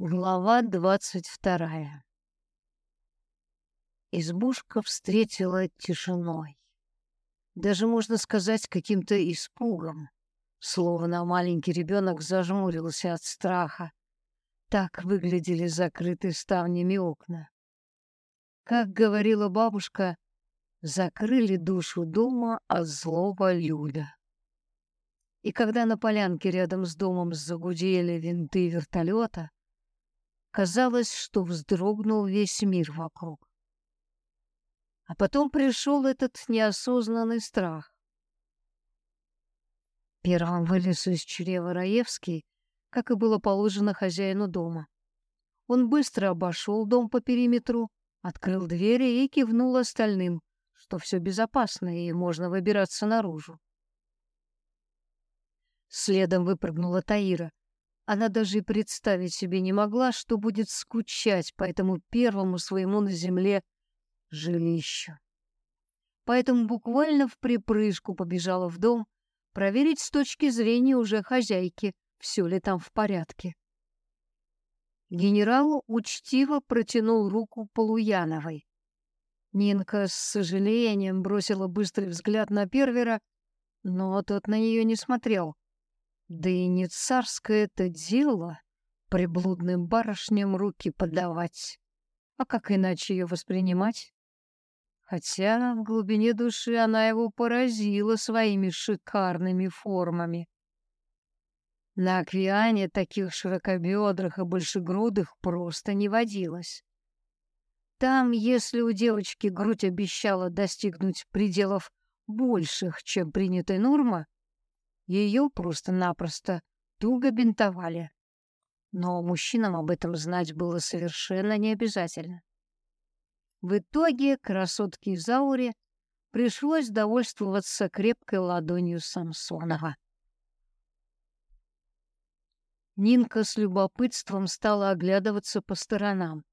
Глава двадцать вторая. Избушка встретила тишиной. Даже, можно сказать, каким-то испугом. Словно маленький ребенок зажмурился от страха. Так выглядели закрытые ставнями окна. Как говорила бабушка, закрыли душу дома от злого люда. И когда на полянке рядом с домом загудели винты вертолета, Казалось, что вздрогнул весь мир вокруг. А потом пришел этот неосознанный страх. Первым вылез из чрева Раевский, как и было положено хозяину дома. Он быстро обошел дом по периметру, открыл двери и кивнул остальным, что все безопасно и можно выбираться наружу. Следом выпрыгнула Таира. Она даже и представить себе не могла, что будет скучать по этому первому своему на земле жилищу. Поэтому буквально в припрыжку побежала в дом проверить с точки зрения уже хозяйки, все ли там в порядке. Генерал учтиво протянул руку Полуяновой. Нинка с сожалением бросила быстрый взгляд на Первера, но тот на нее не смотрел. Да и не царское это дело приблудным барышням руки подавать. А как иначе ее воспринимать? Хотя в глубине души она его поразила своими шикарными формами. На Аквиане таких широкобедрых и большегрудых просто не водилось. Там, если у девочки грудь обещала достигнуть пределов больших, чем принятая норма, ее просто-напросто туго бинтовали. Но мужчинам об этом знать было совершенно не обязательно. В итоге красотке Зауре пришлось довольствоваться крепкой ладонью Самсонова. Нинка с любопытством стала оглядываться по сторонам.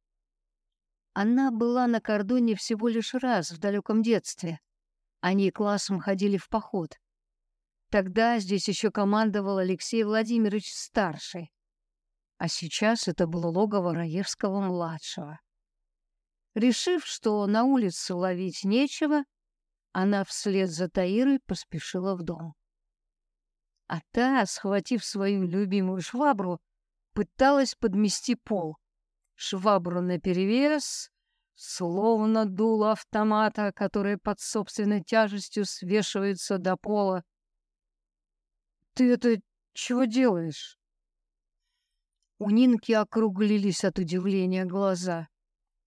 Она была на кордоне всего лишь раз в далеком детстве. Они классом ходили в поход. Тогда здесь еще командовал Алексей Владимирович Старший, а сейчас это было логово Раевского-младшего. Решив, что на улице ловить нечего, она вслед за Таирой поспешила в дом. А та, схватив свою любимую швабру, пыталась подмести пол. Швабру наперевес, словно дуло автомата, которое под собственной тяжестью свешивается до пола, ты это чего делаешь? У Нинки округлились от удивления глаза.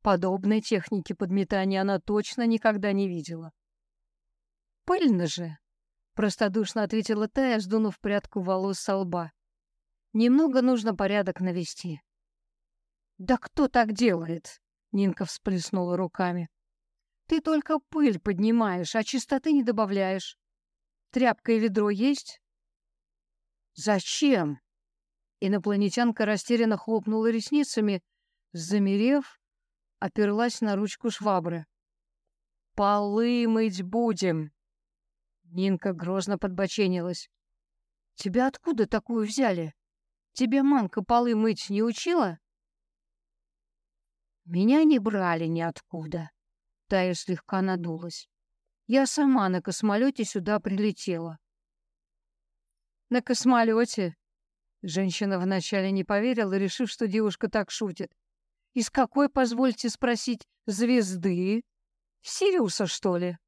Подобной техники подметания она точно никогда не видела. «Пыльно же!» — простодушно ответила Тая, сдунув прядку волос со лба. «Немного нужно порядок навести». «Да кто так делает?» — Нинка всплеснула руками. «Ты только пыль поднимаешь, а чистоты не добавляешь. Тряпка и ведро есть?» «Зачем?» Инопланетянка растерянно хлопнула ресницами, замерев, оперлась на ручку швабры. «Полы мыть будем!» Нинка грозно подбоченилась. «Тебя откуда такую взяли? Тебе мамка полы мыть не учила?» «Меня не брали ниоткуда», — Тая слегка надулась. «Я сама на космолете сюда прилетела на космолете. Женщина вначале не поверила, решив, что девушка так шутит. Из какой, позвольте спросить, звезды? Сириуса, что ли?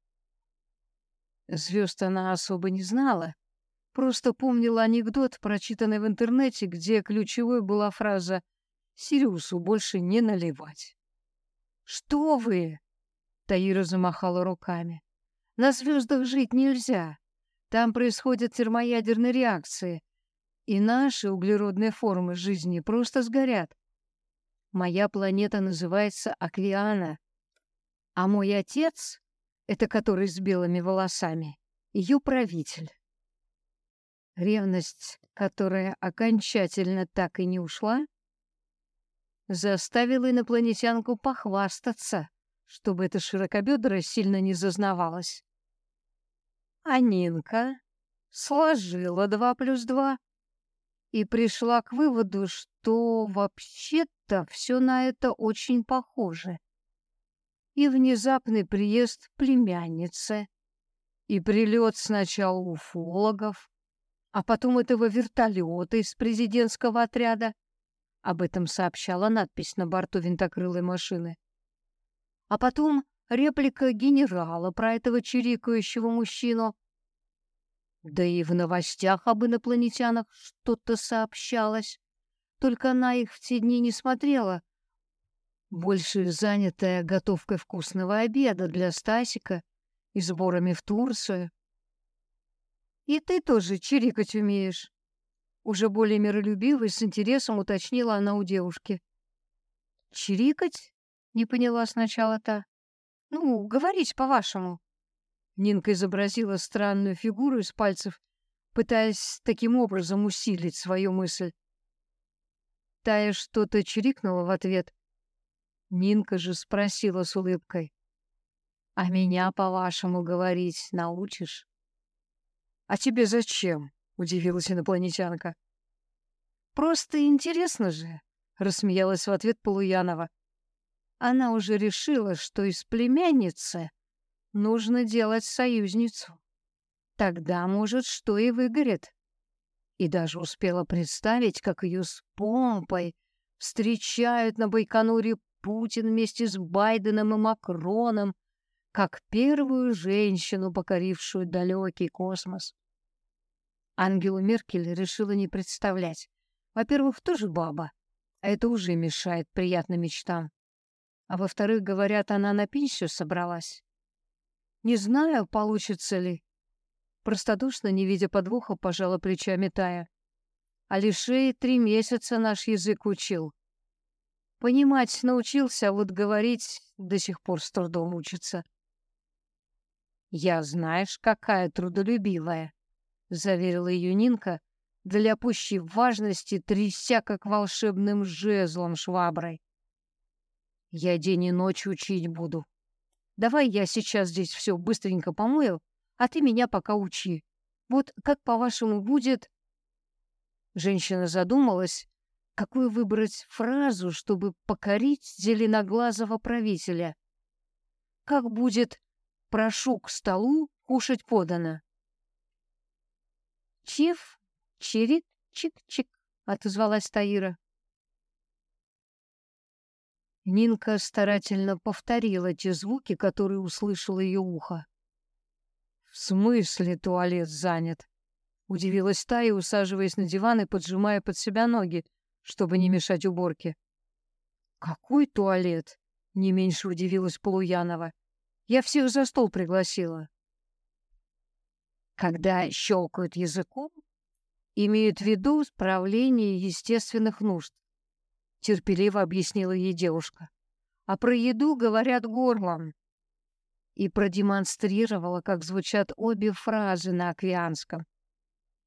Звезд она особо не знала. Просто помнила анекдот, прочитанный в интернете, где ключевой была фраза «Сириусу больше не наливать». «Что вы?» — Таира замахала руками. «На звездах жить нельзя. Там происходят термоядерные реакции, и наши углеродные формы жизни просто сгорят. Моя планета называется Аквиана, а мой отец, это который с белыми волосами, ее правитель. Ревность, которая окончательно так и не ушла, заставила инопланетянку похвастаться, чтобы эта широкобедрая сильно не зазнавалась. А Нинка сложила два плюс два. и пришла к выводу, что вообще-то все на это очень похоже. И внезапный приезд племянницы, и прилет сначала уфологов, а потом этого вертолета из президентского отряда. Об этом сообщала надпись на борту винтокрылой машины. А потом реплика генерала про этого чирикающего мужчину. Да и в новостях об инопланетянах что-то сообщалось. Только она их в те дни не смотрела. Больше занятая готовкой вкусного обеда для Стасика и сборами в Турцию. И ты тоже чирикать умеешь. Уже более миролюбивой, с интересом уточнила она у девушки. «Чирикать?» — не поняла сначала та. «Ну, говорить по-вашему». Нинка изобразила странную фигуру из пальцев, пытаясь таким образом усилить свою мысль. Тая что-то чирикнула в ответ. Нинка же спросила с улыбкой. «А меня, по-вашему, говорить научишь?» «А тебе зачем?» — удивилась инопланетянка. «Просто интересно же», — рассмеялась в ответ Полуянова. Она уже решила, что из племянницы Нужно делать союзницу. Тогда, может, что и выгорит. И даже успела представить, как ее с помпой встречают на Байконуре Путин вместе с Байденом и Макроном, как первую женщину, покорившую далекий космос. Ангелу Меркель решила не представлять. Во-первых, тоже баба, а это уже мешает приятным мечтам. А во-вторых, говорят, она на пенсию собралась. Не знаю, получится ли. Простодушно, не видя подвоха, пожала плечами Тая. Алишей три месяца наш язык учил. Понимать научился, а вот говорить до сих пор с трудом учится. «Я знаешь, какая трудолюбивая», — заверила ее Нинка, для пущей важности тряся, как волшебным жезлом шваброй. «Я день и ночь учить буду. Давай я сейчас здесь все быстренько помою, а ты меня пока учи. Вот как, по-вашему, будет...» Женщина задумалась, какую выбрать фразу, чтобы покорить зеленоглазого правителя. Как будет «прошу к столу, кушать подано»? «Чиф, чирик, чик-чик», — отозвалась Таира. Нинка старательно повторила те звуки, которые услышало ее ухо. «В смысле туалет занят?» Удивилась Тая, усаживаясь на диван и поджимая под себя ноги, чтобы не мешать уборке. «Какой туалет?» — не меньше удивилась Полуянова. «Я всех за стол пригласила». Когда щелкают языком, имеют в виду справление естественных нужд терпеливо объяснила ей девушка. А про еду говорят горлом. И продемонстрировала, как звучат обе фразы на аквианском.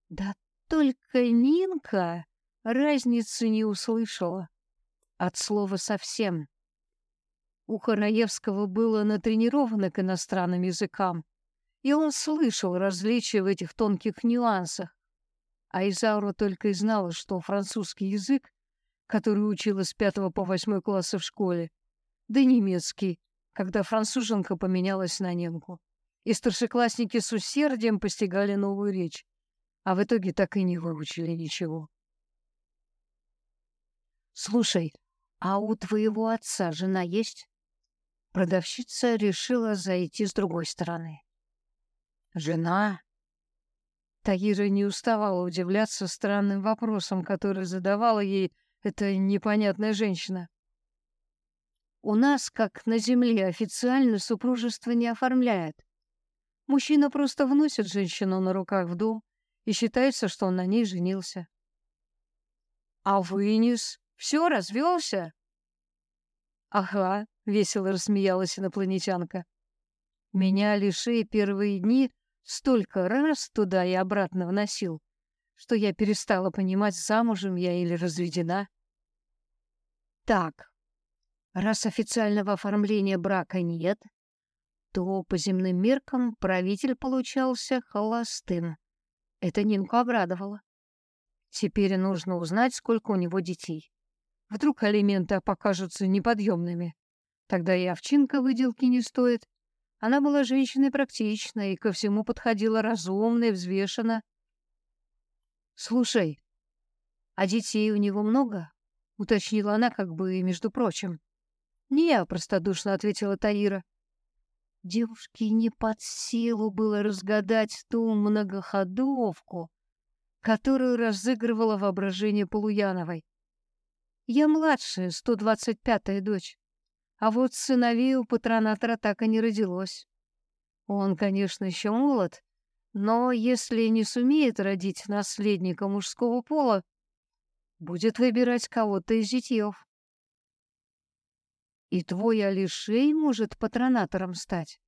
Да только Нинка разницы не услышала. От слова совсем. Ухо Раевского было натренировано к иностранным языкам, и он слышал различия в этих тонких нюансах. А Изаура только и знала, что французский язык которую учила с пятого по восьмой класса в школе, да немецкий, когда француженка поменялась на немку. И старшеклассники с усердием постигали новую речь, а в итоге так и не выучили ничего. «Слушай, а у твоего отца жена есть?» Продавщица решила зайти с другой стороны. «Жена?» Таира не уставала удивляться странным вопросам, которые задавала ей эта непонятная женщина. У нас, как на земле, официально супружество не оформляет. Мужчина просто вносит женщину на руках в дом и считается, что он на ней женился. А вынес? Все, развелся? Ага, весело рассмеялась инопланетянка. Меня Лишей первые дни столько раз туда и обратно вносил, что я перестала понимать, замужем я или разведена. Так, раз официального оформления брака нет, то по земным меркам правитель получался холостым. Это Нинку обрадовало. Теперь нужно узнать, сколько у него детей. Вдруг алименты покажутся неподъемными. Тогда и овчинка выделки не стоит. Она была женщиной практичной и ко всему подходила разумно и взвешенно. «Слушай, а детей у него много?» — уточнила она как бы между прочим. «Не», — простодушно ответила Таира. Девушке не под силу было разгадать ту многоходовку, которую разыгрывала воображение Полуяновой. Я младшая, 125-я дочь, а вот сыновей у патронатора так и не родилось. Он, конечно, еще молод, но если не сумеет родить наследника мужского пола, будет выбирать кого-то из зятьев. И твой Алишей может патронатором стать.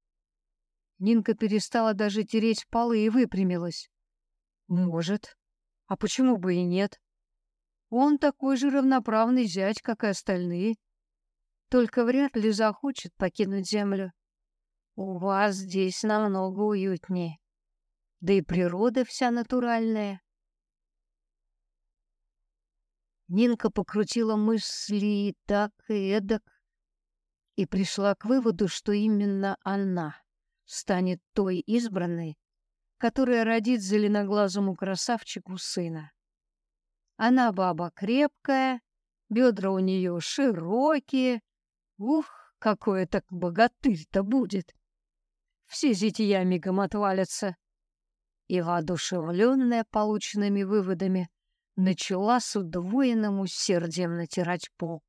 Нинка перестала даже тереть полы и выпрямилась. Может. А почему бы и нет? Он такой же равноправный зять, как и остальные. Только вряд ли захочет покинуть землю. У вас здесь намного уютнее. Да и природа вся натуральная. Нинка покрутила мысли и так, и эдак, и пришла к выводу, что именно она станет той избранной, которая родит зеленоглазому красавчику сына. Она баба крепкая, бедра у нее широкие. Ух, какой это богатырь-то будет! Все зятья мигом отвалятся. И, воодушевленная полученными выводами, начала с удвоенным усердием натирать пол.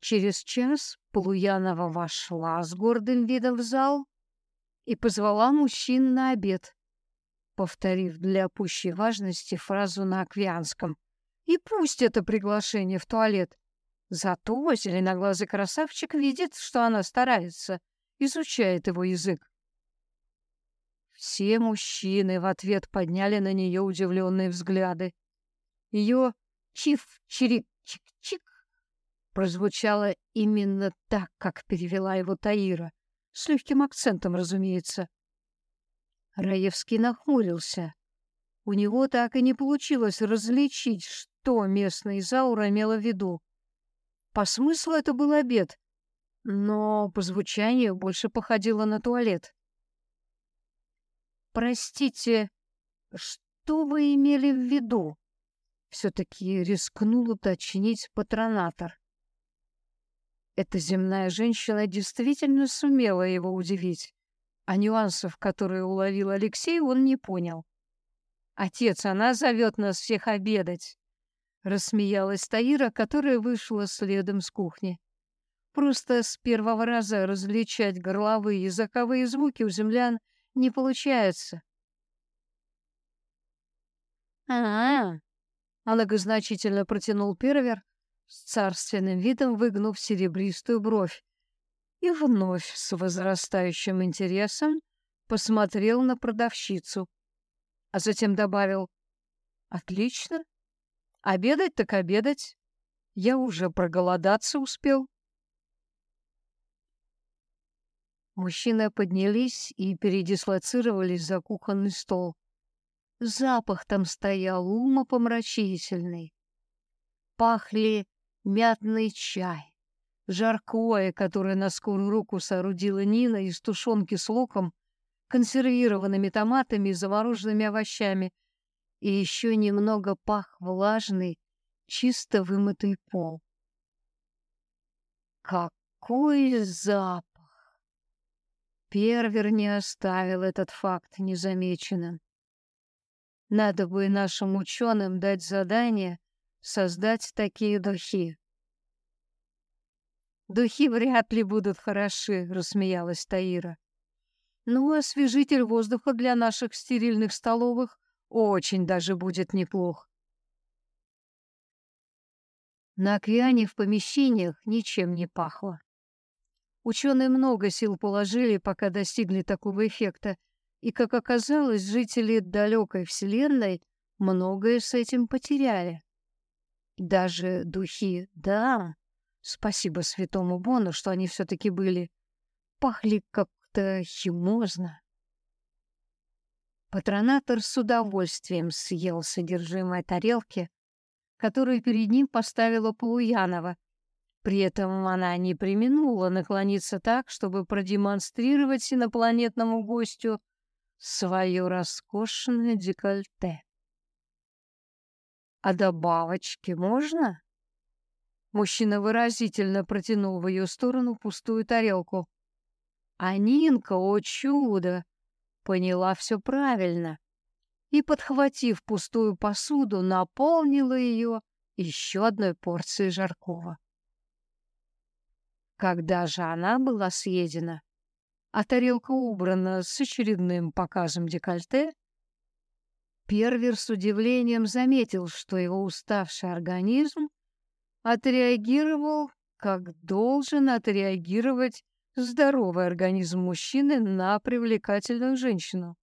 Через час Полуянова вошла с гордым видом в зал и позвала мужчин на обед, повторив для пущей важности фразу на аквианском. И пусть это приглашение в туалет. Зато зеленоглазый красавчик видит, что она старается, изучает его язык. Все мужчины в ответ подняли на нее удивленные взгляды. Ее чиф-чирик-чик-чик прозвучало именно так, как перевела его Таира, с легким акцентом, разумеется. Раевский нахмурился. У него так и не получилось различить, что местный Заура имела в виду. По смыслу это был обед, но по звучанию больше походило на туалет. «Простите, что вы имели в виду?» Все-таки рискнул уточнить патронатор. Эта земная женщина действительно сумела его удивить, а нюансов, которые уловил Алексей, он не понял. «Отец, она зовет нас всех обедать!» Рассмеялась Таира, которая вышла следом с кухни. Просто с первого раза различать горловые и языковые звуки у землян не получается. «А-а-а!» — многозначительно протянул Первер, с царственным видом выгнув серебристую бровь, и вновь с возрастающим интересом посмотрел на продавщицу, а затем добавил «Отлично, обедать так обедать, я уже проголодаться успел». Мужчины поднялись и передислоцировались за кухонный стол. Запах там стоял умопомрачительный. Пахли мятный чай, жаркое, которое на скорую руку соорудила Нина из тушенки с луком, консервированными томатами и замороженными овощами, и еще немного пах влажный, чисто вымытый пол. Какой запах! Первер не оставил этот факт незамеченным. Надо бы нашим ученым дать задание создать такие духи. «Духи вряд ли будут хороши», — рассмеялась Таира. «Ну, освежитель воздуха для наших стерильных столовых очень даже будет неплох». На океане в помещениях ничем не пахло. Ученые много сил положили, пока достигли такого эффекта, и, как оказалось, жители далекой Вселенной многое с этим потеряли. Даже духи, да, спасибо святому Бону, что они все-таки были, пахли как-то химозно. Патронатор с удовольствием съел содержимое тарелки, которую перед ним поставила Полуянова. При этом она не преминула наклониться так, чтобы продемонстрировать инопланетному гостю свое роскошное декольте. «А добавочки можно?» Мужчина выразительно протянул в ее сторону пустую тарелку. А Нинка, о чудо, поняла все правильно и, подхватив пустую посуду, наполнила ее еще одной порцией жаркого. Когда же она была съедена, а тарелка убрана с очередным показом декольте, Первер с удивлением заметил, что его уставший организм отреагировал, как должен отреагировать здоровый организм мужчины на привлекательную женщину.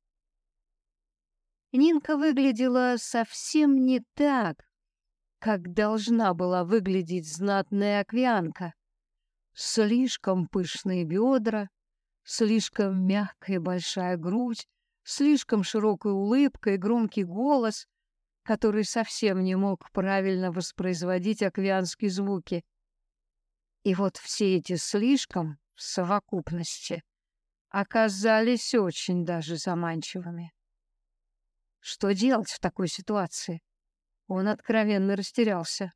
Нинка выглядела совсем не так, как должна была выглядеть знатная аквианка. Слишком пышные бедра, слишком мягкая большая грудь, слишком широкая улыбка и громкий голос, который совсем не мог правильно воспроизводить аквианские звуки. И вот все эти слишком в совокупности оказались очень даже заманчивыми. Что делать в такой ситуации? Он откровенно растерялся.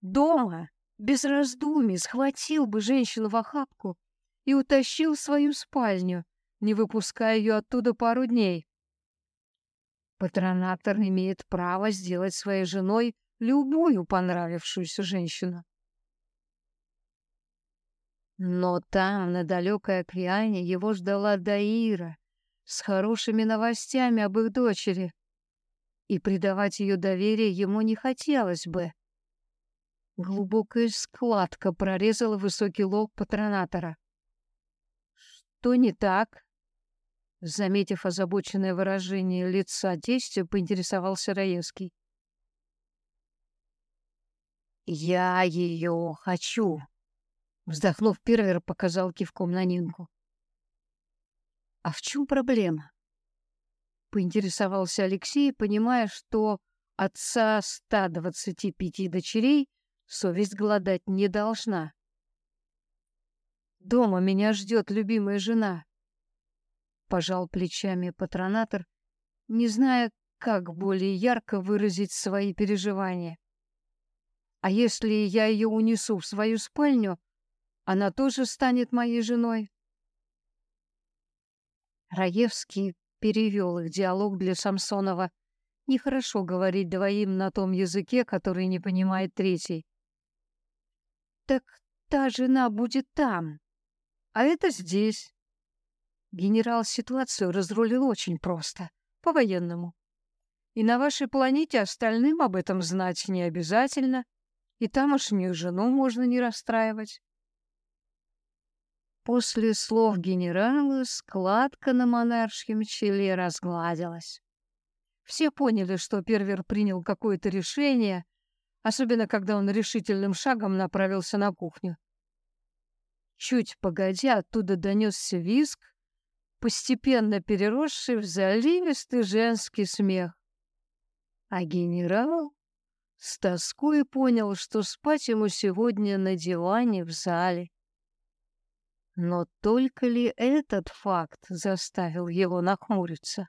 Дома без раздумий схватил бы женщину в охапку и утащил в свою спальню, не выпуская ее оттуда пару дней. Патронатор имеет право сделать своей женой любую понравившуюся женщину. Но там, на далекой океане, его ждала Даира с хорошими новостями об их дочери, и предавать ее доверие ему не хотелось бы. Глубокая складка прорезала высокий лоб патронатора. «Что не так?» Заметив озабоченное выражение лица тестя, поинтересовался Раевский. «Я ее хочу!» Вздохнув, Первер показал кивком на Нинку. «А в чем проблема?» Поинтересовался Алексей, понимая, что отца 125 дочерей совесть голодать не должна. «Дома меня ждет любимая жена», — пожал плечами патронатор, не зная, как более ярко выразить свои переживания. «А если я ее унесу в свою спальню, она тоже станет моей женой?» Раевский перевел их диалог для Самсонова. Нехорошо говорить двоим на том языке, который не понимает третий. «Так та жена будет там, а это здесь». Генерал ситуацию разрулил очень просто, по-военному. И на вашей планете остальным об этом знать не обязательно, и тамошнюю жену можно не расстраивать. После слов генерала складка на монаршем челе разгладилась. Все поняли, что Первер принял какое-то решение, особенно когда он решительным шагом направился на кухню. Чуть погодя, оттуда донесся визг, постепенно переросший в заливистый женский смех. А генерал с тоской понял, что спать ему сегодня на диване в зале. Но только ли этот факт заставил его нахмуриться?